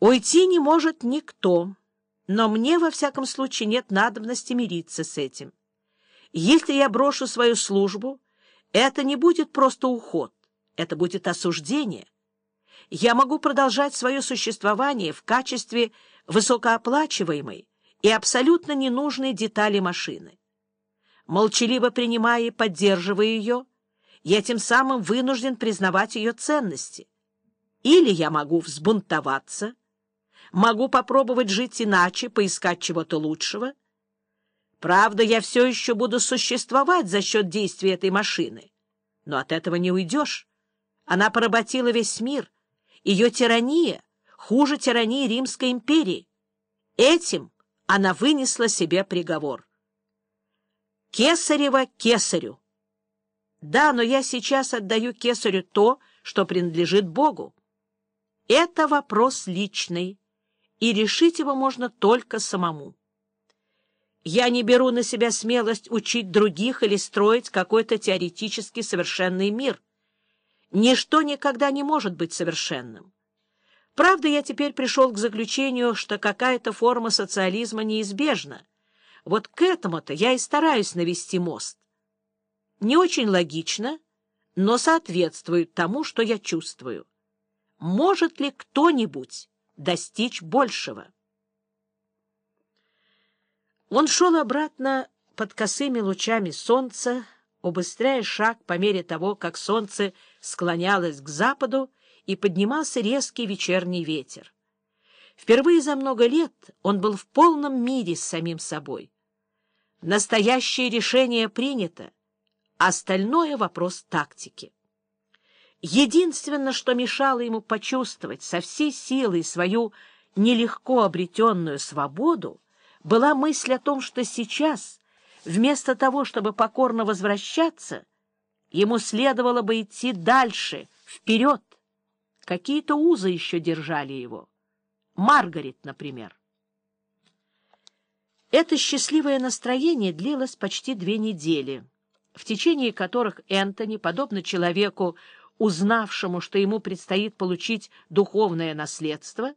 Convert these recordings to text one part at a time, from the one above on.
Уйти не может никто, но мне, во всяком случае, нет надобности мириться с этим. Если я брошу свою службу, это не будет просто уход, это будет осуждение. Я могу продолжать свое существование в качестве высокооплачиваемой и абсолютно ненужной детали машины. Молчаливо принимая и поддерживая ее, я тем самым вынужден признавать ее ценности. Или я могу взбунтоваться, могу попробовать жить иначе, поискать чего-то лучшего. Правда, я все еще буду существовать за счет действия этой машины. Но от этого не уйдешь. Она поработила весь мир. Ее тирания хуже тирании Римской империи. Этим она вынесла себе приговор. Кесарева кесарю. Да, но я сейчас отдаю кесарю то, что принадлежит Богу. Это вопрос личный и решить его можно только самому. Я не беру на себя смелость учить других или строить какой-то теоретически совершенный мир. Ничто никогда не может быть совершенным. Правда, я теперь пришел к заключению, что какая-то форма социализма неизбежна. Вот к этому-то я и стараюсь навести мост. Не очень логично, но соответствует тому, что я чувствую. Может ли кто-нибудь достичь большего. Он шел обратно под косыми лучами солнца, убыстряя шаг по мере того, как солнце склонялось к западу и поднимался резкий вечерний ветер. Впервые за много лет он был в полном мире с самим собой. Настоящее решение принято, остальное — вопрос тактики. Единственное, что мешало ему почувствовать со всей силой свою нелегко обретенную свободу, была мысль о том, что сейчас, вместо того, чтобы покорно возвращаться, ему следовало бы идти дальше, вперед. Какие-то узы еще держали его. Маргарет, например. Это счастливое настроение длилось почти две недели, в течение которых Энтони, подобно человеку, узнавшему, что ему предстоит получить духовное наследство,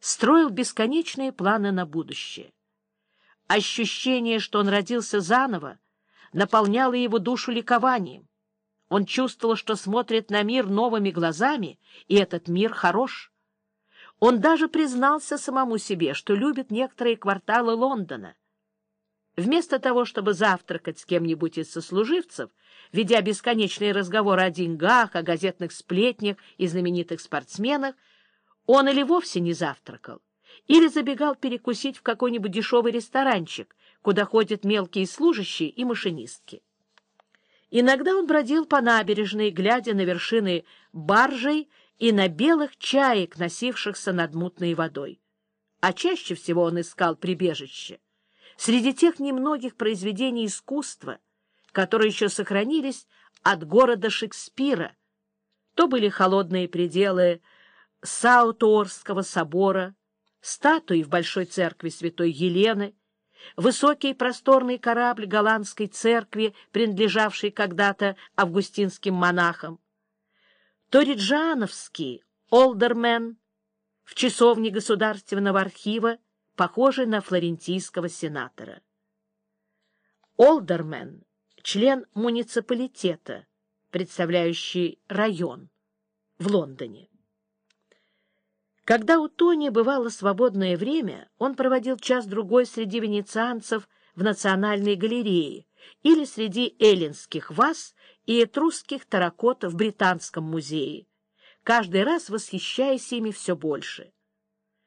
строил бесконечные планы на будущее. Ощущение, что он родился заново, наполняло его душу ликованием. Он чувствовал, что смотрит на мир новыми глазами, и этот мир хорош. Он даже признался самому себе, что любит некоторые кварталы Лондона. Вместо того, чтобы завтракать с кем-нибудь из сослуживцев, ведя бесконечные разговоры о деньгах, о газетных сплетнях и знаменитых спортсменах, он или вовсе не завтракал, или забегал перекусить в какой-нибудь дешевый ресторанчик, куда ходят мелкие служащие и машинистки. Иногда он бродил по набережной, глядя на вершины баржей и на белых чаек, носившихся над мутной водой. А чаще всего он искал прибежище среди тех немногих произведений искусства, которые еще сохранились от города Шекспира. То были холодные пределы Сауторского собора, статуи в Большой церкви святой Елены, высокий просторный корабль голландской церкви, принадлежавший когда-то августинским монахам, то Риджановский Олдермен в часовне Государственного архива, похожий на флорентийского сенатора. Олдермен член муниципалитета, представляющий район в Лондоне. Когда у Тони бывало свободное время, он проводил час-другой среди венецианцев в Национальной галерее или среди эллинских ваз и этрусских таракотов в Британском музее, каждый раз восхищаясь ими все больше.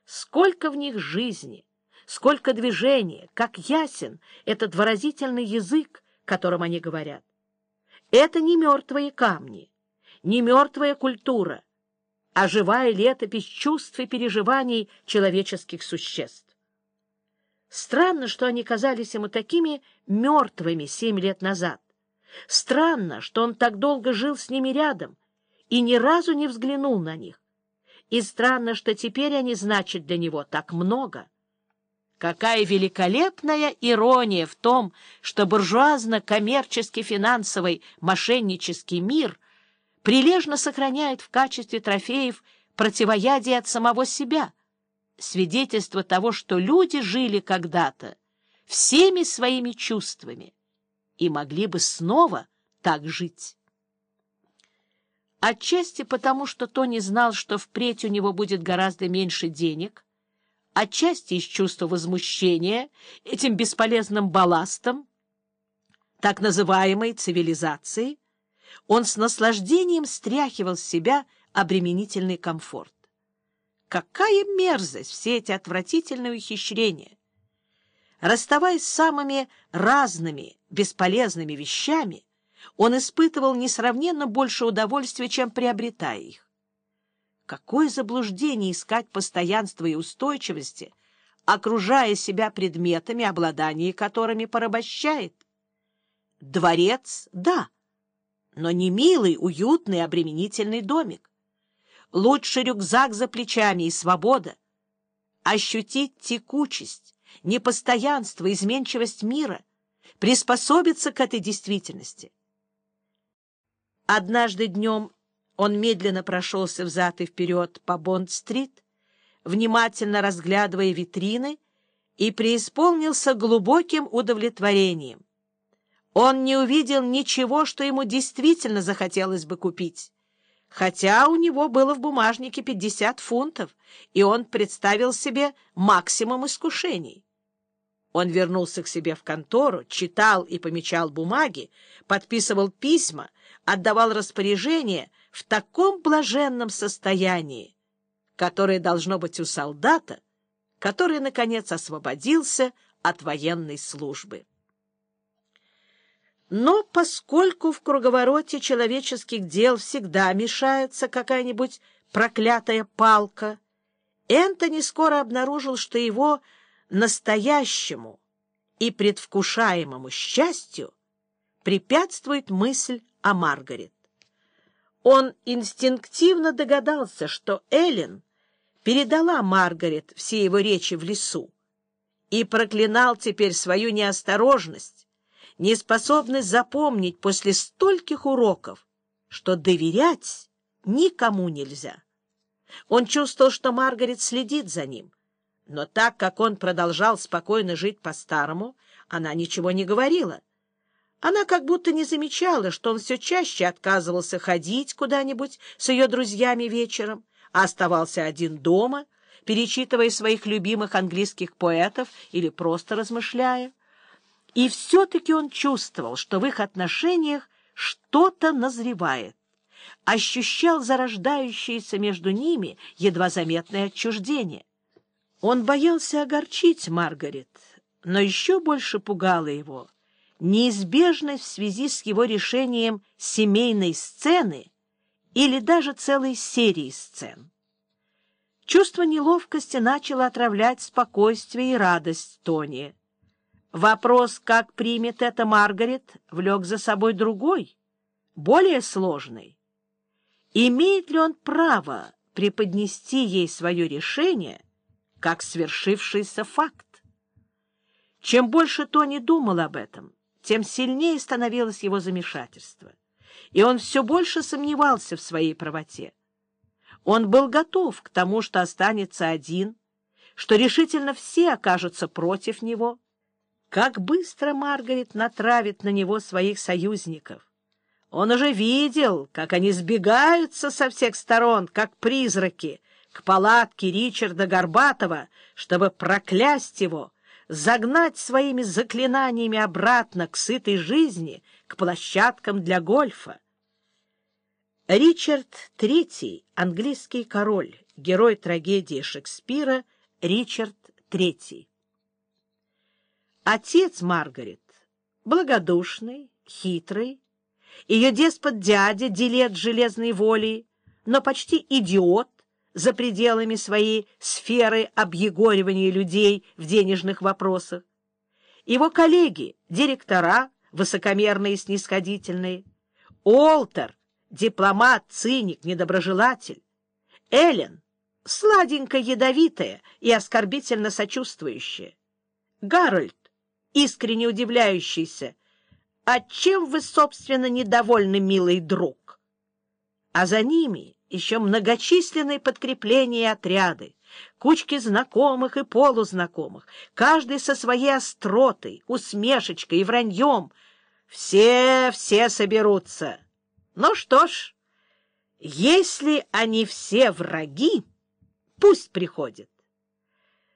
Сколько в них жизни, сколько движения, как ясен этот выразительный язык, которым они говорят. Это не мертвые камни, не мертвая культура, а живая летопись чувств и переживаний человеческих существ. Странно, что они казались ему такими мертвыми семь лет назад. Странно, что он так долго жил с ними рядом и ни разу не взглянул на них. И странно, что теперь они значат для него так много. Какая великолепная ирония в том, что буржуазно-коммерческий финансовый мошеннический мир прилежно сохраняет в качестве трофеев противоядие от самого себя — свидетельство того, что люди жили когда-то всеми своими чувствами и могли бы снова так жить. Отчасти потому, что Тони знал, что впредь у него будет гораздо меньше денег, отчасти из чувства возмущения этим бесполезным балластом, так называемой цивилизацией, он с наслаждением стряхивал с себя обременительный комфорт. Какая мерзость все эти отвратительные ухищрения! Расставаясь с самыми разными бесполезными вещами, он испытывал несравненно больше удовольствия, чем приобретая их. Какое заблуждение искать постоянства и устойчивости, окружая себя предметами, обладание которыми порабощает? Дворец — да, но не милый, уютный, обременительный домик. Лучше рюкзак за плечами и свобода. Ощутить текучесть, непостоянство, изменчивость мира, приспособиться к этой действительности. Однажды днем он медленно прошелся взад и вперед по Бонд-стрит, внимательно разглядывая витрины, и преисполнился глубоким удовлетворением. Он не увидел ничего, что ему действительно захотелось бы купить хотя у него было в бумажнике 50 фунтов, и он представил себе максимум искушений. Он вернулся к себе в контору, читал и помечал бумаги, подписывал письма, отдавал распоряжения в таком блаженном состоянии, которое должно быть у солдата, который, наконец, освободился от военной службы. Но поскольку в круговороте человеческих дел всегда мешается какая-нибудь проклятая палка, Энтони скоро обнаружил, что его настоящему и предвкушаемому счастью препятствует мысль о Маргарет. Он инстинктивно догадался, что Эллен передала Маргарет все его речи в лесу и проклинал теперь свою неосторожность, неспособность запомнить после стольких уроков, что доверять никому нельзя. Он чувствовал, что Маргарет следит за ним, но так как он продолжал спокойно жить по-старому, она ничего не говорила. Она как будто не замечала, что он все чаще отказывался ходить куда-нибудь с ее друзьями вечером, а оставался один дома, перечитывая своих любимых английских поэтов или просто размышляя. И все-таки он чувствовал, что в их отношениях что-то назревает, ощущал зарождающееся между ними едва заметное отчуждение. Он боялся огорчить Маргарет, но еще больше пугало его неизбежность в связи с его решением семейной сцены или даже целой серии сцен. Чувство неловкости начало отравлять спокойствие и радость Тони. Вопрос, как примет это Маргарет, влек за собой другой, более сложный. Имеет ли он право преподнести ей свое решение как свершившийся факт? Чем больше Тони думал об этом, тем сильнее становилось его замешательство, и он все больше сомневался в своей правоте. Он был готов к тому, что останется один, что решительно все окажутся против него — как быстро Маргарет натравит на него своих союзников! Он уже видел, как они сбегаются со всех сторон, как призраки, к палатке Ричарда Горбатова, чтобы проклясть его, загнать своими заклинаниями обратно к сытой жизни, к площадкам для гольфа. Ричард III, английский король, герой трагедии Шекспира Ричард III. Отец Маргарет благодушный, хитрый, ее деспот-дядя, делет железной воли, но почти идиот за пределами своей сферы объегоривания людей в денежных вопросах. Его коллеги, директора, высокомерные и снисходительные, Олтер, дипломат, циник, недоброжелатель, Эллен, сладенько ядовитая и оскорбительно сочувствующая, Гарольд, искренне удивляющийся, «А чем вы, собственно, недовольны, милый друг?» А за ними еще многочисленные подкрепления и отряды, кучки знакомых и полузнакомых, каждый со своей остротой, усмешечкой и враньем. Все, все соберутся. Ну что ж, если они все враги, пусть приходят.